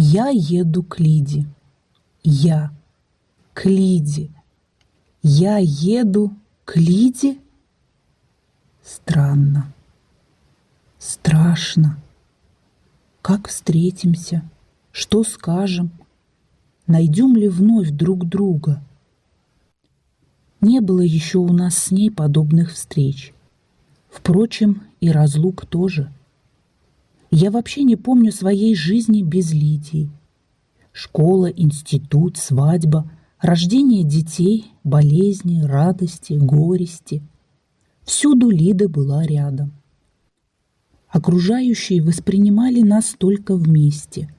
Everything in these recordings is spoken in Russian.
Я еду к Лиде. Я к Лиде. Я еду к Лиде? Странно. Страшно. Как встретимся? Что скажем? Найдем ли вновь друг друга? Не было еще у нас с ней подобных встреч. Впрочем, и разлук тоже. Я вообще не помню своей жизни без Лидии. Школа, институт, свадьба, рождение детей, болезни, радости, горести. Всюду Лида была рядом. Окружающие воспринимали нас только вместе.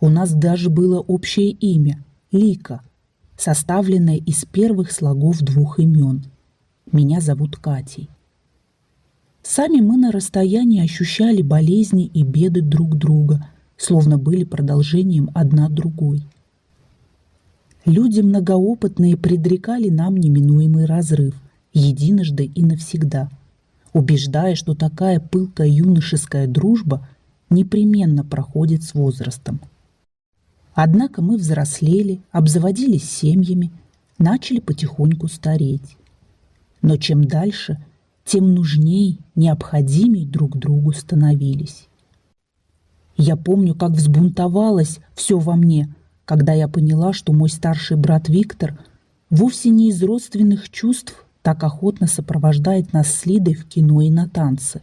У нас даже было общее имя – Лика, составленное из первых слогов двух имен. Меня зовут Катей. Сами мы на расстоянии ощущали болезни и беды друг друга, словно были продолжением одна другой. Люди многоопытные предрекали нам неминуемый разрыв, единожды и навсегда, убеждая, что такая пылкая юношеская дружба непременно проходит с возрастом. Однако мы взрослели, обзаводились семьями, начали потихоньку стареть. Но чем дальше, тем нужней, необходимей друг другу становились. Я помню, как взбунтовалось все во мне, когда я поняла, что мой старший брат Виктор вовсе не из родственных чувств так охотно сопровождает нас с Лидой в кино и на танцы.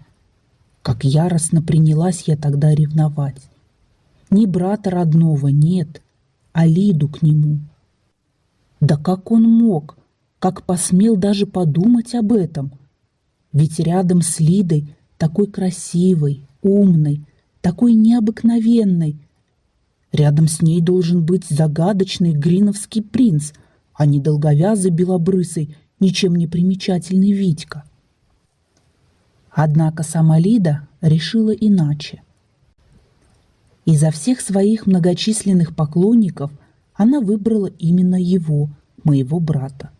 Как яростно принялась я тогда ревновать. Не брата родного, нет, а Лиду к нему. Да как он мог, как посмел даже подумать об этом – ведь рядом с Лидой такой красивой, умной, такой необыкновенной. Рядом с ней должен быть загадочный гриновский принц, а не долговязый белобрысый, ничем не примечательный Витька. Однако сама Лида решила иначе. Изо всех своих многочисленных поклонников она выбрала именно его, моего брата.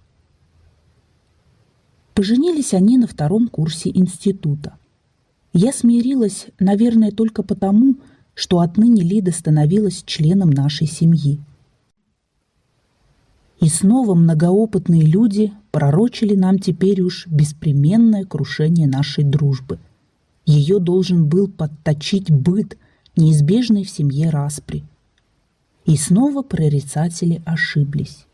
Поженились они на втором курсе института. Я смирилась, наверное, только потому, что отныне Лида становилась членом нашей семьи. И снова многоопытные люди пророчили нам теперь уж беспременное крушение нашей дружбы. Ее должен был подточить быт, неизбежный в семье распри. И снова прорицатели ошиблись.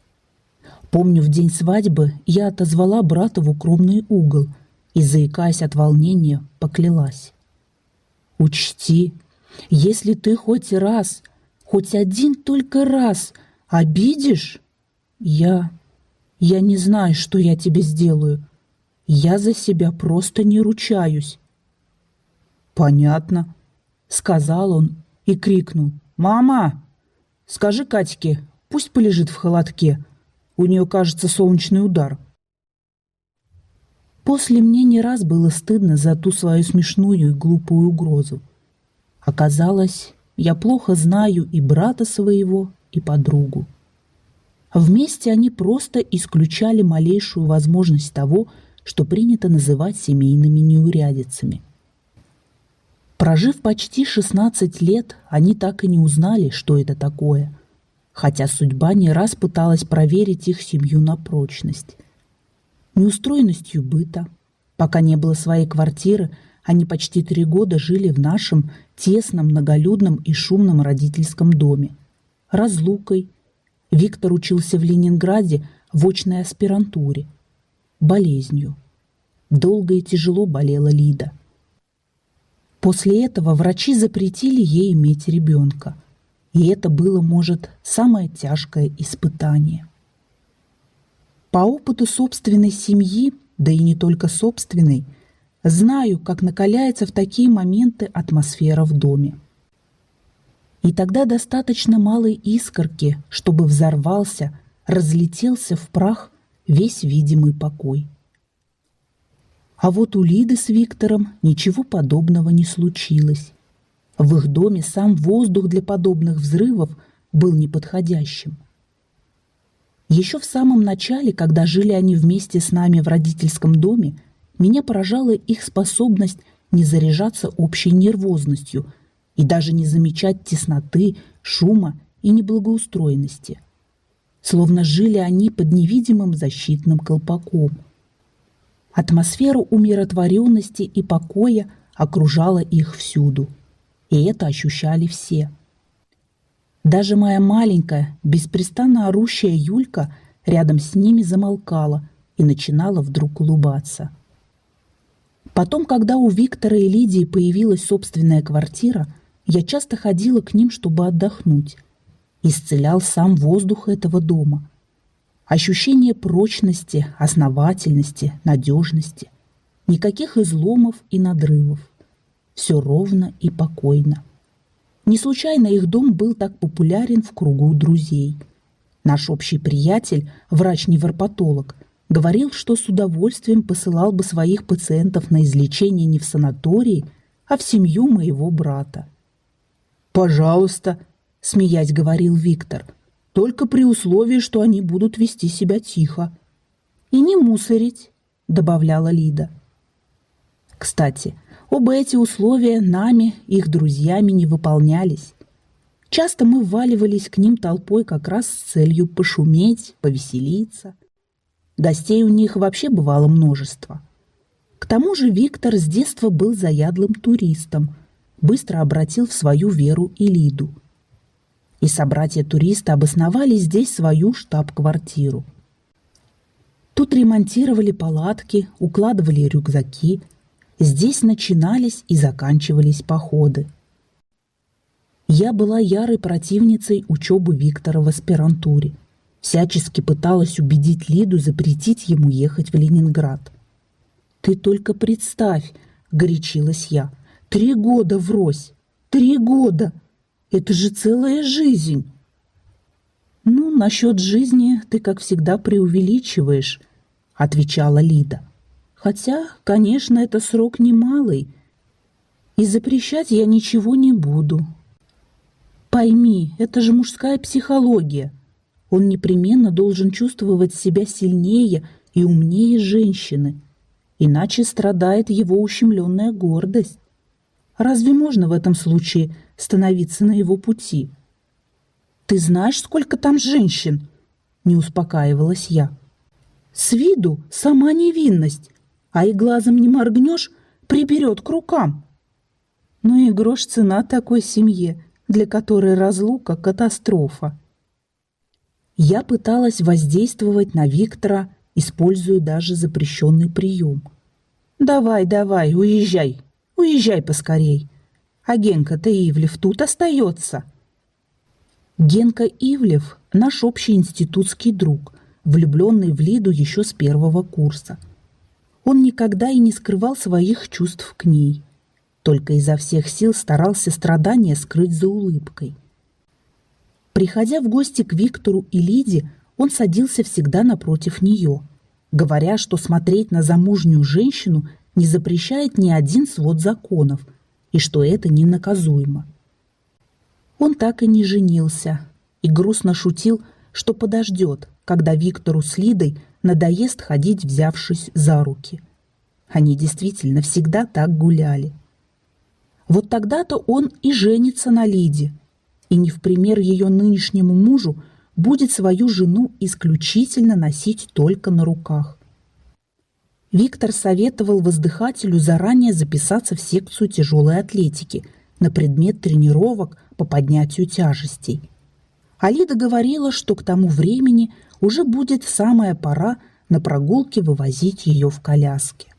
Помню, в день свадьбы я отозвала брата в укромный угол и, заикаясь от волнения, поклялась. «Учти, если ты хоть раз, хоть один только раз обидишь, я... я не знаю, что я тебе сделаю. Я за себя просто не ручаюсь». «Понятно», — сказал он и крикнул. «Мама, скажи Катьке, пусть полежит в холодке, у нее, кажется, солнечный удар. После мне не раз было стыдно за ту свою смешную и глупую угрозу. Оказалось, я плохо знаю и брата своего, и подругу. Вместе они просто исключали малейшую возможность того, что принято называть семейными неурядицами. Прожив почти 16 лет, они так и не узнали, что это такое – хотя судьба не раз пыталась проверить их семью на прочность. Неустроенностью быта. Пока не было своей квартиры, они почти три года жили в нашем тесном, многолюдном и шумном родительском доме. Разлукой. Виктор учился в Ленинграде в очной аспирантуре. Болезнью. Долго и тяжело болела Лида. После этого врачи запретили ей иметь ребенка – и это было, может, самое тяжкое испытание. По опыту собственной семьи, да и не только собственной, знаю, как накаляется в такие моменты атмосфера в доме. И тогда достаточно малой искорки, чтобы взорвался, разлетелся в прах весь видимый покой. А вот у Лиды с Виктором ничего подобного не случилось. В их доме сам воздух для подобных взрывов был неподходящим. Еще в самом начале, когда жили они вместе с нами в родительском доме, меня поражала их способность не заряжаться общей нервозностью и даже не замечать тесноты, шума и неблагоустроенности. Словно жили они под невидимым защитным колпаком. Атмосфера умиротворенности и покоя окружала их всюду. И это ощущали все. Даже моя маленькая, беспрестанно орущая Юлька рядом с ними замолкала и начинала вдруг улыбаться. Потом, когда у Виктора и Лидии появилась собственная квартира, я часто ходила к ним, чтобы отдохнуть. Исцелял сам воздух этого дома. Ощущение прочности, основательности, надежности. Никаких изломов и надрывов. Все ровно и покойно. Не случайно их дом был так популярен в кругу друзей. Наш общий приятель, врач-невропатолог, говорил, что с удовольствием посылал бы своих пациентов на излечение не в санатории, а в семью моего брата. «Пожалуйста», — смеясь говорил Виктор, — «только при условии, что они будут вести себя тихо». «И не мусорить», — добавляла Лида. Кстати, Оба эти условия нами, их друзьями, не выполнялись. Часто мы вваливались к ним толпой как раз с целью пошуметь, повеселиться. Гостей у них вообще бывало множество. К тому же Виктор с детства был заядлым туристом, быстро обратил в свою веру и Лиду. И собратья-туристы обосновали здесь свою штаб-квартиру. Тут ремонтировали палатки, укладывали рюкзаки – Здесь начинались и заканчивались походы. Я была ярой противницей учебы Виктора в аспирантуре. Всячески пыталась убедить Лиду запретить ему ехать в Ленинград. «Ты только представь!» — горячилась я. «Три года врозь! Три года! Это же целая жизнь!» «Ну, насчет жизни ты, как всегда, преувеличиваешь», — отвечала Лида. Хотя, конечно, это срок немалый, и запрещать я ничего не буду. Пойми, это же мужская психология. Он непременно должен чувствовать себя сильнее и умнее женщины, иначе страдает его ущемленная гордость. Разве можно в этом случае становиться на его пути? «Ты знаешь, сколько там женщин?» — не успокаивалась я. «С виду сама невинность, а и глазом не моргнешь, приберет к рукам. Ну и грош цена такой семье, для которой разлука – катастрофа. Я пыталась воздействовать на Виктора, используя даже запрещенный прием. «Давай, давай, уезжай, уезжай поскорей. А Генка-то Ивлев тут остается». Генка Ивлев – наш общий институтский друг, влюбленный в Лиду еще с первого курса – он никогда и не скрывал своих чувств к ней, только изо всех сил старался страдания скрыть за улыбкой. Приходя в гости к Виктору и Лиде, он садился всегда напротив нее, говоря, что смотреть на замужнюю женщину не запрещает ни один свод законов и что это ненаказуемо. Он так и не женился и грустно шутил, что подождет, когда Виктору с Лидой надоест ходить, взявшись за руки. Они действительно всегда так гуляли. Вот тогда-то он и женится на Лиде, и не в пример ее нынешнему мужу будет свою жену исключительно носить только на руках. Виктор советовал воздыхателю заранее записаться в секцию тяжелой атлетики на предмет тренировок по поднятию тяжестей. Алида говорила, что к тому времени уже будет самая пора на прогулке вывозить ее в коляске.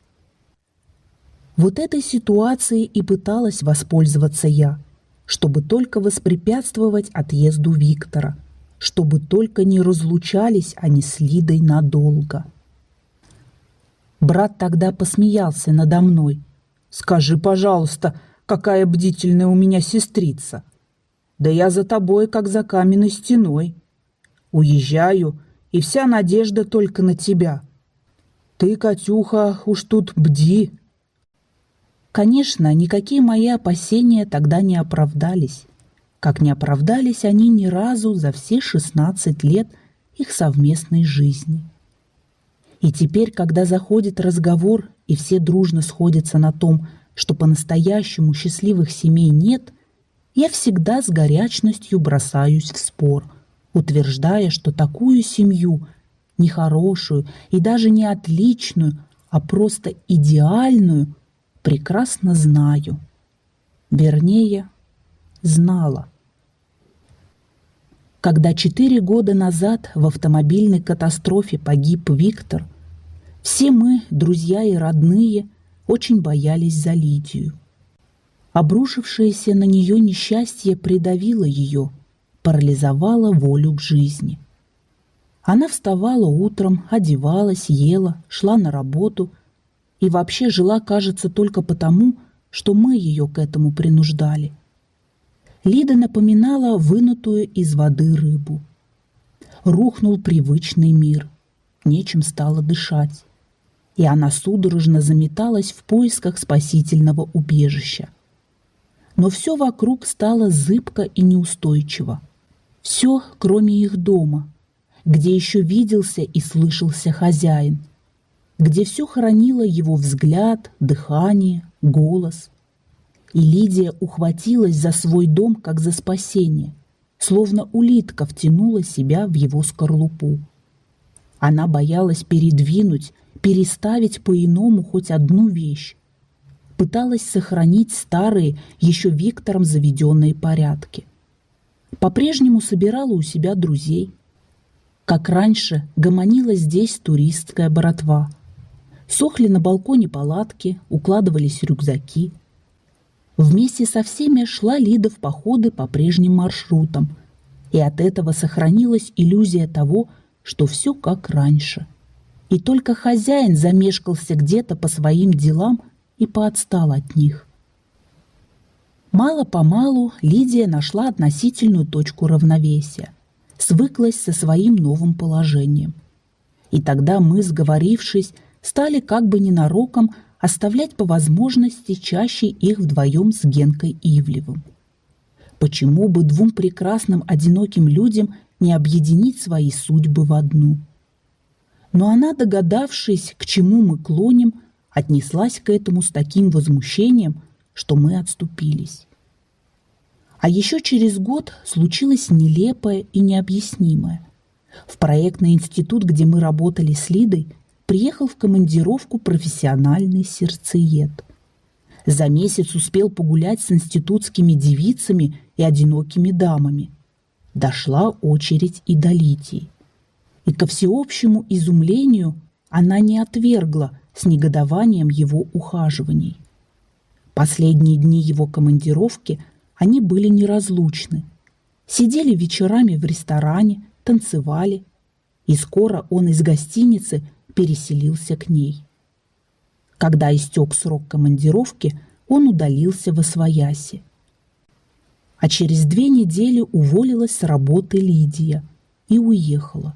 Вот этой ситуацией и пыталась воспользоваться я, чтобы только воспрепятствовать отъезду Виктора, чтобы только не разлучались они с Лидой надолго. Брат тогда посмеялся надо мной. «Скажи, пожалуйста, какая бдительная у меня сестрица! Да я за тобой, как за каменной стеной. Уезжаю, и вся надежда только на тебя. Ты, Катюха, уж тут бди. Конечно, никакие мои опасения тогда не оправдались. Как не оправдались они ни разу за все 16 лет их совместной жизни. И теперь, когда заходит разговор, и все дружно сходятся на том, что по-настоящему счастливых семей нет, я всегда с горячностью бросаюсь в спор, утверждая, что такую семью, нехорошую и даже не отличную, а просто идеальную, прекрасно знаю. Вернее, знала. Когда четыре года назад в автомобильной катастрофе погиб Виктор, все мы, друзья и родные, очень боялись за Лидию. Обрушившееся на нее несчастье придавило ее, парализовало волю к жизни. Она вставала утром, одевалась, ела, шла на работу и вообще жила, кажется, только потому, что мы ее к этому принуждали. Лида напоминала вынутую из воды рыбу. Рухнул привычный мир, нечем стало дышать, и она судорожно заметалась в поисках спасительного убежища. Но все вокруг стало зыбко и неустойчиво. Все, кроме их дома, где еще виделся и слышался хозяин, где все хранило его взгляд, дыхание, голос. И Лидия ухватилась за свой дом, как за спасение, словно улитка втянула себя в его скорлупу. Она боялась передвинуть, переставить по-иному хоть одну вещь. Пыталась сохранить старые, еще Виктором заведенные порядки. По-прежнему собирала у себя друзей. Как раньше гомонила здесь туристская братва. Сохли на балконе палатки, укладывались рюкзаки. Вместе со всеми шла Лида в походы по прежним маршрутам, и от этого сохранилась иллюзия того, что все как раньше. И только хозяин замешкался где-то по своим делам и поотстал от них. Мало-помалу Лидия нашла относительную точку равновесия, свыклась со своим новым положением. И тогда мы, сговорившись, стали как бы ненароком оставлять по возможности чаще их вдвоем с Генкой Ивлевым. Почему бы двум прекрасным одиноким людям не объединить свои судьбы в одну? Но она, догадавшись, к чему мы клоним, отнеслась к этому с таким возмущением, что мы отступились. А еще через год случилось нелепое и необъяснимое. В проектный институт, где мы работали с Лидой, приехал в командировку профессиональный сердцеед. За месяц успел погулять с институтскими девицами и одинокими дамами. Дошла очередь и до Литии. И ко всеобщему изумлению она не отвергла с негодованием его ухаживаний. Последние дни его командировки они были неразлучны. Сидели вечерами в ресторане, танцевали, и скоро он из гостиницы переселился к ней. Когда истек срок командировки, он удалился в Освояси. А через две недели уволилась с работы Лидия и уехала.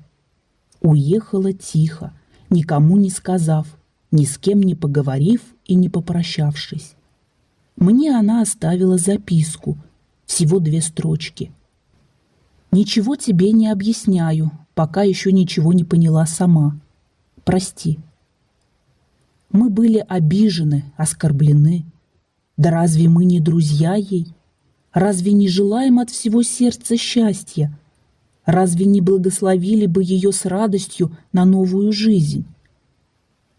Уехала тихо, никому не сказав, ни с кем не поговорив и не попрощавшись. Мне она оставила записку, всего две строчки. «Ничего тебе не объясняю, пока еще ничего не поняла сама прости. Мы были обижены, оскорблены. Да разве мы не друзья ей? Разве не желаем от всего сердца счастья? Разве не благословили бы ее с радостью на новую жизнь?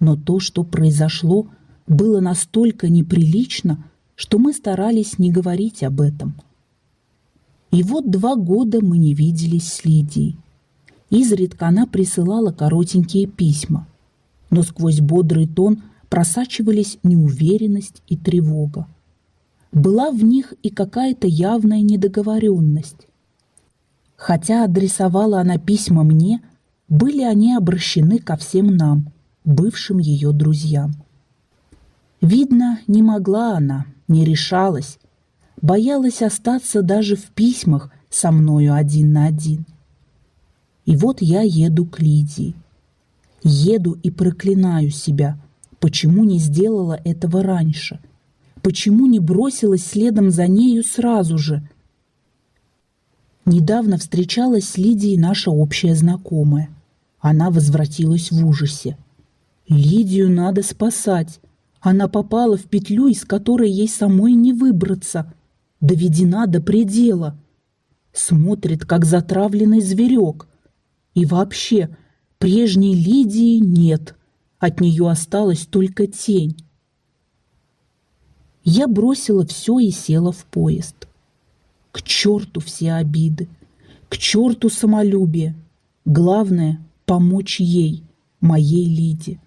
Но то, что произошло, было настолько неприлично, что мы старались не говорить об этом. И вот два года мы не виделись с Лидией. Изредка она присылала коротенькие письма, но сквозь бодрый тон просачивались неуверенность и тревога. Была в них и какая-то явная недоговоренность. Хотя адресовала она письма мне, были они обращены ко всем нам, бывшим ее друзьям. Видно, не могла она, не решалась, боялась остаться даже в письмах со мною один на один – и вот я еду к Лидии. Еду и проклинаю себя. Почему не сделала этого раньше? Почему не бросилась следом за нею сразу же? Недавно встречалась с Лидией наша общая знакомая. Она возвратилась в ужасе. Лидию надо спасать. Она попала в петлю, из которой ей самой не выбраться. доведена до предела. Смотрит, как затравленный зверек. И вообще, прежней Лидии нет. От нее осталась только тень. Я бросила все и села в поезд. К черту все обиды, к черту самолюбие. Главное — помочь ей, моей Лиде.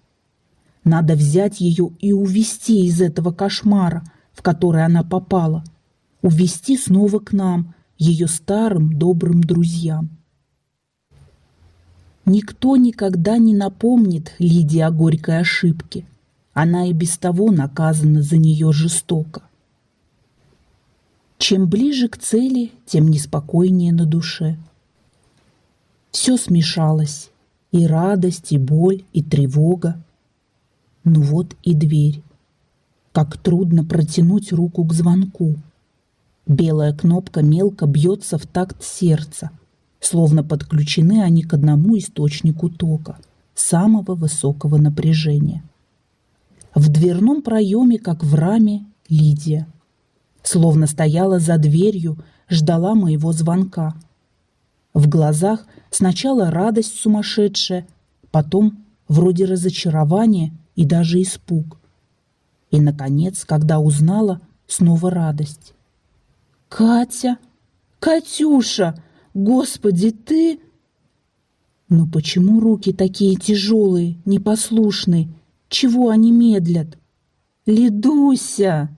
Надо взять ее и увести из этого кошмара, в который она попала. Увести снова к нам, ее старым добрым друзьям. Никто никогда не напомнит Лидии о горькой ошибке. Она и без того наказана за нее жестоко. Чем ближе к цели, тем неспокойнее на душе. Все смешалось. И радость, и боль, и тревога. Ну вот и дверь. Как трудно протянуть руку к звонку. Белая кнопка мелко бьется в такт сердца, словно подключены они к одному источнику тока, самого высокого напряжения. В дверном проеме, как в раме, Лидия. Словно стояла за дверью, ждала моего звонка. В глазах сначала радость сумасшедшая, потом вроде разочарование и даже испуг. И, наконец, когда узнала, снова радость. «Катя! Катюша! Господи, ты...» «Но почему руки такие тяжелые, непослушные?» Чего они медлят? Лидуся!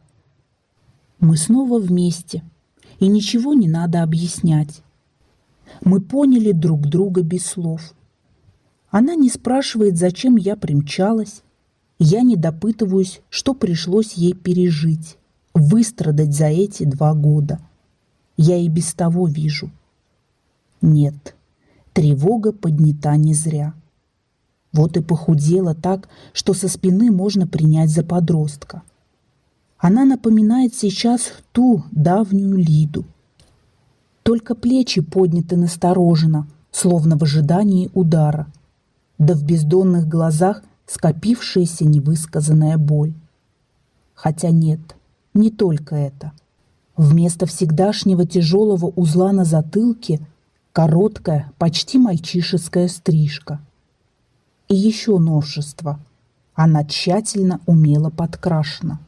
Мы снова вместе, и ничего не надо объяснять. Мы поняли друг друга без слов. Она не спрашивает, зачем я примчалась. Я не допытываюсь, что пришлось ей пережить, выстрадать за эти два года. Я и без того вижу. Нет, тревога поднята не зря. Вот и похудела так, что со спины можно принять за подростка. Она напоминает сейчас ту давнюю Лиду. Только плечи подняты настороженно, словно в ожидании удара. Да в бездонных глазах скопившаяся невысказанная боль. Хотя нет, не только это. Вместо всегдашнего тяжелого узла на затылке короткая, почти мальчишеская стрижка – и еще новшество. Она тщательно умело подкрашена.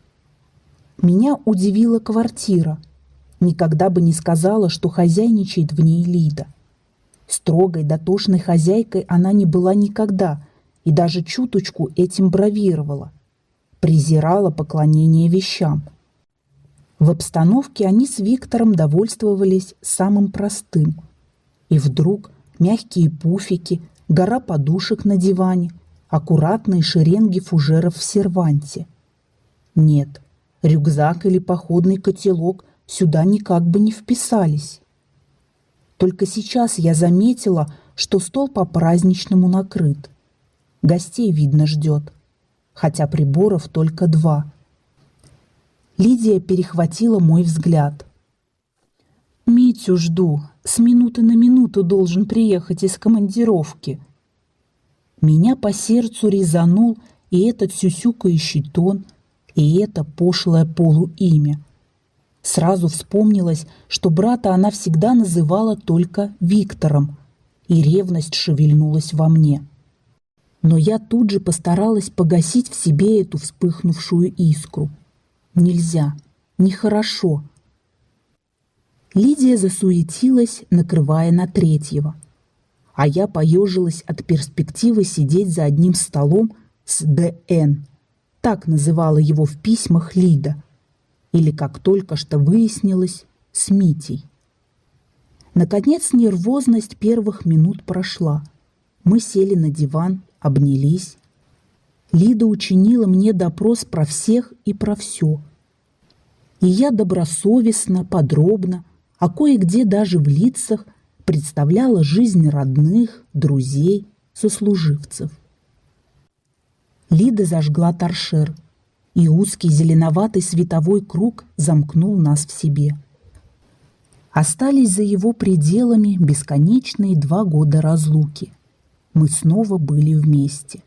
Меня удивила квартира. Никогда бы не сказала, что хозяйничает в ней Лида. Строгой, дотошной хозяйкой она не была никогда и даже чуточку этим бравировала. Презирала поклонение вещам. В обстановке они с Виктором довольствовались самым простым. И вдруг мягкие пуфики – гора подушек на диване, аккуратные шеренги фужеров в серванте. Нет, рюкзак или походный котелок сюда никак бы не вписались. Только сейчас я заметила, что стол по-праздничному накрыт. Гостей, видно, ждет, хотя приборов только два. Лидия перехватила мой взгляд. «Митю жду. С минуты на минуту должен приехать из командировки». Меня по сердцу резанул и этот сюсюкающий тон, и это пошлое полуимя. Сразу вспомнилось, что брата она всегда называла только Виктором, и ревность шевельнулась во мне. Но я тут же постаралась погасить в себе эту вспыхнувшую искру. Нельзя, нехорошо. Лидия засуетилась, накрывая на третьего. А я поежилась от перспективы сидеть за одним столом с Д.Н. Так называла его в письмах Лида. Или, как только что выяснилось, с Митей. Наконец нервозность первых минут прошла. Мы сели на диван, обнялись. Лида учинила мне допрос про всех и про все. И я добросовестно, подробно, а кое-где даже в лицах представляла жизнь родных, друзей, сослуживцев. Лида зажгла торшер, и узкий зеленоватый световой круг замкнул нас в себе. Остались за его пределами бесконечные два года разлуки. Мы снова были вместе.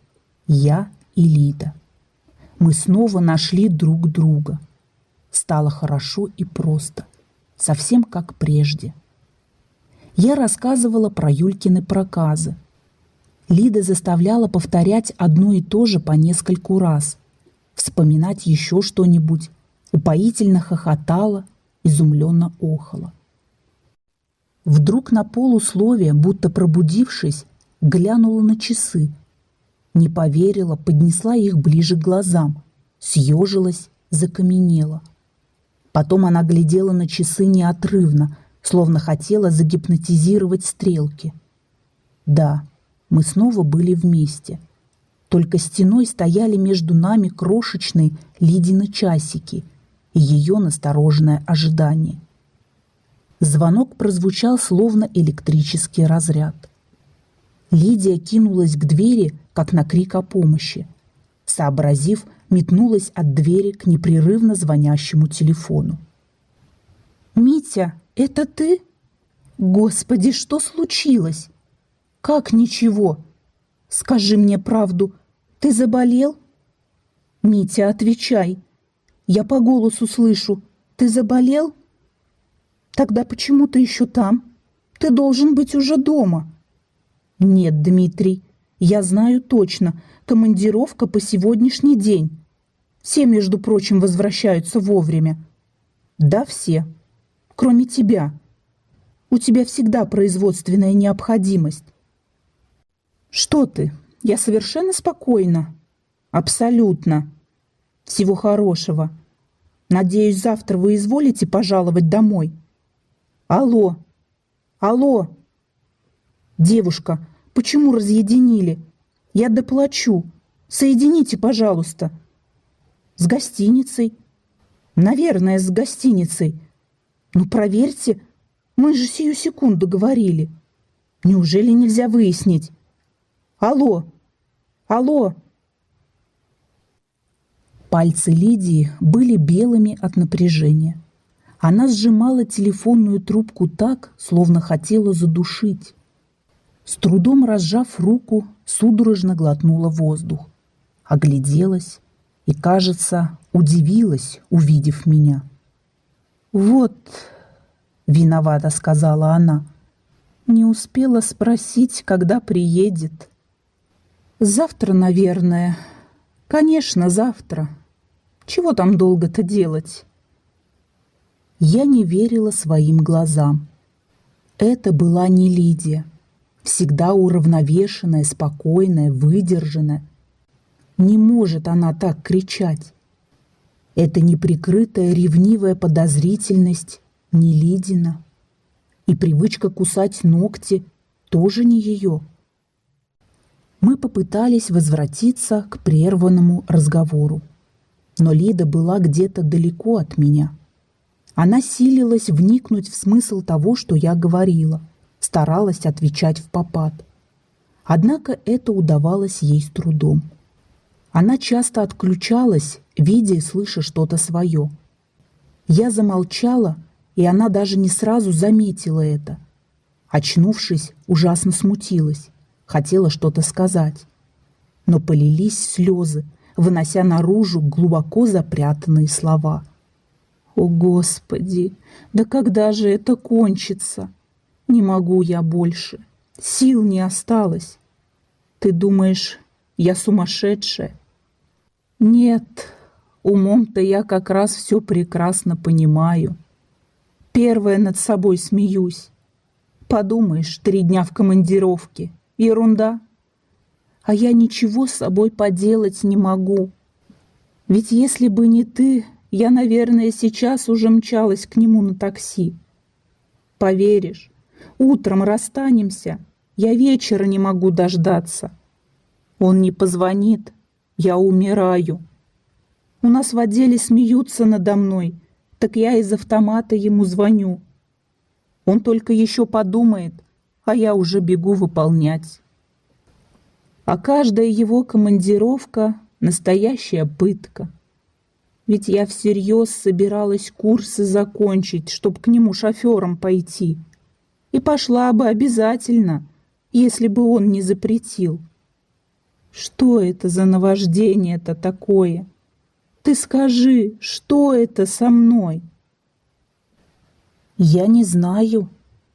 Я и Лида. Мы снова нашли друг друга. Стало хорошо и просто – совсем как прежде. Я рассказывала про Юлькины проказы. Лида заставляла повторять одно и то же по нескольку раз, вспоминать еще что-нибудь, упоительно хохотала, изумленно охала. Вдруг на полусловие, будто пробудившись, глянула на часы. Не поверила, поднесла их ближе к глазам, съежилась, закаменела. Потом она глядела на часы неотрывно, словно хотела загипнотизировать стрелки. Да, мы снова были вместе. Только стеной стояли между нами крошечные Лидины часики и ее настороженное ожидание. Звонок прозвучал словно электрический разряд. Лидия кинулась к двери, как на крик о помощи. Сообразив, метнулась от двери к непрерывно звонящему телефону. «Митя, это ты? Господи, что случилось? Как ничего? Скажи мне правду, ты заболел?» «Митя, отвечай. Я по голосу слышу. Ты заболел?» Тогда почему ты еще там? Ты должен быть уже дома. Нет, Дмитрий, я знаю точно. Командировка по сегодняшний день. Все, между прочим, возвращаются вовремя. Да, все. Кроме тебя. У тебя всегда производственная необходимость. Что ты? Я совершенно спокойна. Абсолютно. Всего хорошего. Надеюсь, завтра вы изволите пожаловать домой. Алло! Алло! Девушка, почему разъединили? Я доплачу. Соедините, пожалуйста. С гостиницей? Наверное, с гостиницей. Ну, проверьте. Мы же сию секунду говорили. Неужели нельзя выяснить? Алло! Алло! Пальцы Лидии были белыми от напряжения. Она сжимала телефонную трубку так, словно хотела задушить. С трудом разжав руку, судорожно глотнула воздух. Огляделась и, кажется, удивилась, увидев меня. «Вот», — виновата сказала она, — «не успела спросить, когда приедет». «Завтра, наверное. Конечно, завтра. Чего там долго-то делать?» Я не верила своим глазам. Это была не Лидия. Всегда уравновешенная, спокойная, выдержанная. Не может она так кричать. Это неприкрытая ревнивая подозрительность не Лидина. И привычка кусать ногти тоже не ее. Мы попытались возвратиться к прерванному разговору. Но Лида была где-то далеко от меня. Она силилась вникнуть в смысл того, что я говорила, старалась отвечать в попад. Однако это удавалось ей с трудом. Она часто отключалась, видя и слыша что-то свое. Я замолчала, и она даже не сразу заметила это. Очнувшись, ужасно смутилась, хотела что-то сказать. Но полились слезы, вынося наружу глубоко запрятанные слова – о, Господи, да когда же это кончится? Не могу я больше. Сил не осталось. Ты думаешь, я сумасшедшая? Нет, умом-то я как раз все прекрасно понимаю. Первое над собой смеюсь. Подумаешь, три дня в командировке. Ерунда. А я ничего с собой поделать не могу. Ведь если бы не ты, я, наверное, сейчас уже мчалась к нему на такси. Поверишь, утром расстанемся, я вечера не могу дождаться. Он не позвонит, я умираю. У нас в отделе смеются надо мной, так я из автомата ему звоню. Он только еще подумает, а я уже бегу выполнять. А каждая его командировка — настоящая пытка. Ведь я всерьез собиралась курсы закончить, чтоб к нему шофером пойти. И пошла бы обязательно, если бы он не запретил. Что это за наваждение-то такое? Ты скажи, что это со мной? Я не знаю.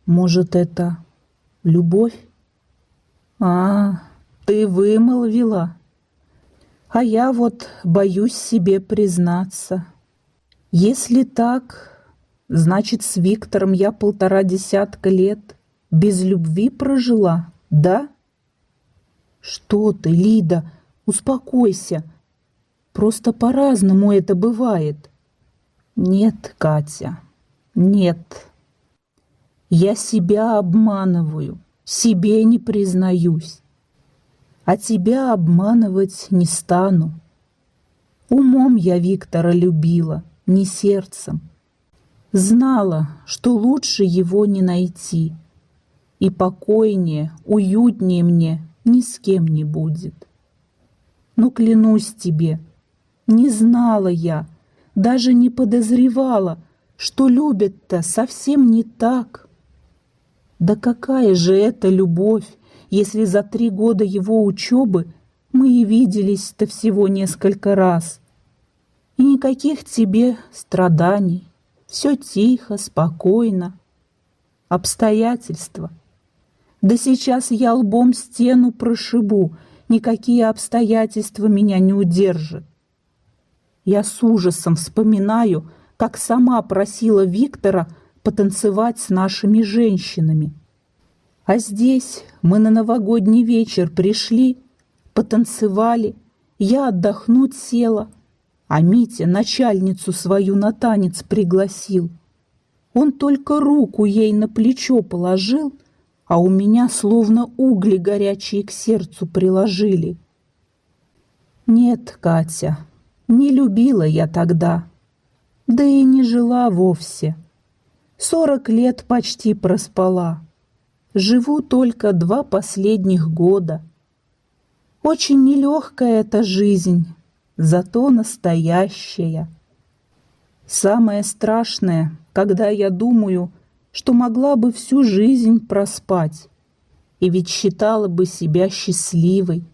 Может, это любовь? А, ты вымолвила. А я вот боюсь себе признаться. Если так, значит, с Виктором я полтора десятка лет без любви прожила, да? Что ты, Лида, успокойся. Просто по-разному это бывает. Нет, Катя, нет. Я себя обманываю, себе не признаюсь а тебя обманывать не стану. Умом я Виктора любила, не сердцем. Знала, что лучше его не найти, и покойнее, уютнее мне ни с кем не будет. Но клянусь тебе, не знала я, даже не подозревала, что любят-то совсем не так. Да какая же это любовь, если за три года его учебы мы и виделись-то всего несколько раз. И никаких тебе страданий, все тихо, спокойно. Обстоятельства. Да сейчас я лбом стену прошибу, никакие обстоятельства меня не удержат. Я с ужасом вспоминаю, как сама просила Виктора потанцевать с нашими женщинами – а здесь мы на новогодний вечер пришли, потанцевали, я отдохнуть села, а Митя начальницу свою на танец пригласил. Он только руку ей на плечо положил, а у меня словно угли горячие к сердцу приложили. Нет, Катя, не любила я тогда, да и не жила вовсе. Сорок лет почти проспала. Живу только два последних года. Очень нелегкая эта жизнь, зато настоящая. Самое страшное, когда я думаю, что могла бы всю жизнь проспать, и ведь считала бы себя счастливой.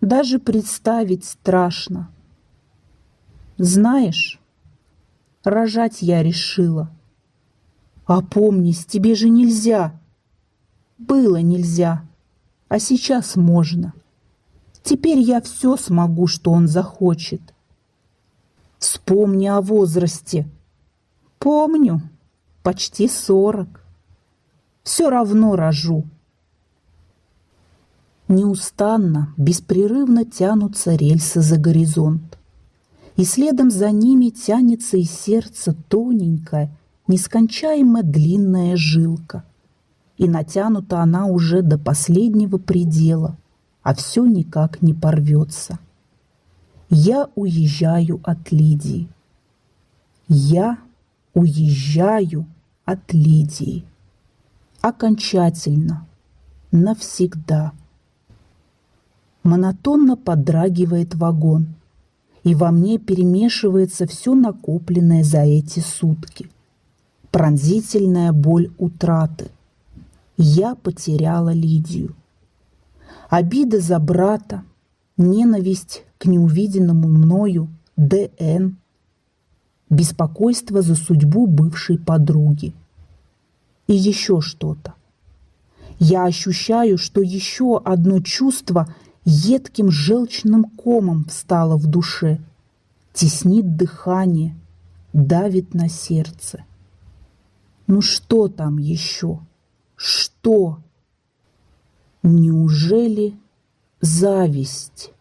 Даже представить страшно. Знаешь, рожать я решила. Опомнись, тебе же нельзя. Было нельзя, а сейчас можно. Теперь я все смогу, что он захочет. Вспомни о возрасте. Помню, почти сорок. Все равно рожу. Неустанно, беспрерывно тянутся рельсы за горизонт. И следом за ними тянется из сердца тоненькая, нескончаемо длинная жилка и натянута она уже до последнего предела, а все никак не порвется. Я уезжаю от Лидии. Я уезжаю от Лидии. Окончательно, навсегда. Монотонно подрагивает вагон, и во мне перемешивается все накопленное за эти сутки. Пронзительная боль утраты – я потеряла Лидию. Обида за брата, ненависть к неувиденному мною ДН, беспокойство за судьбу бывшей подруги и еще что-то. Я ощущаю, что еще одно чувство едким желчным комом встало в душе, теснит дыхание, давит на сердце. Ну что там еще? Что? Неужели зависть?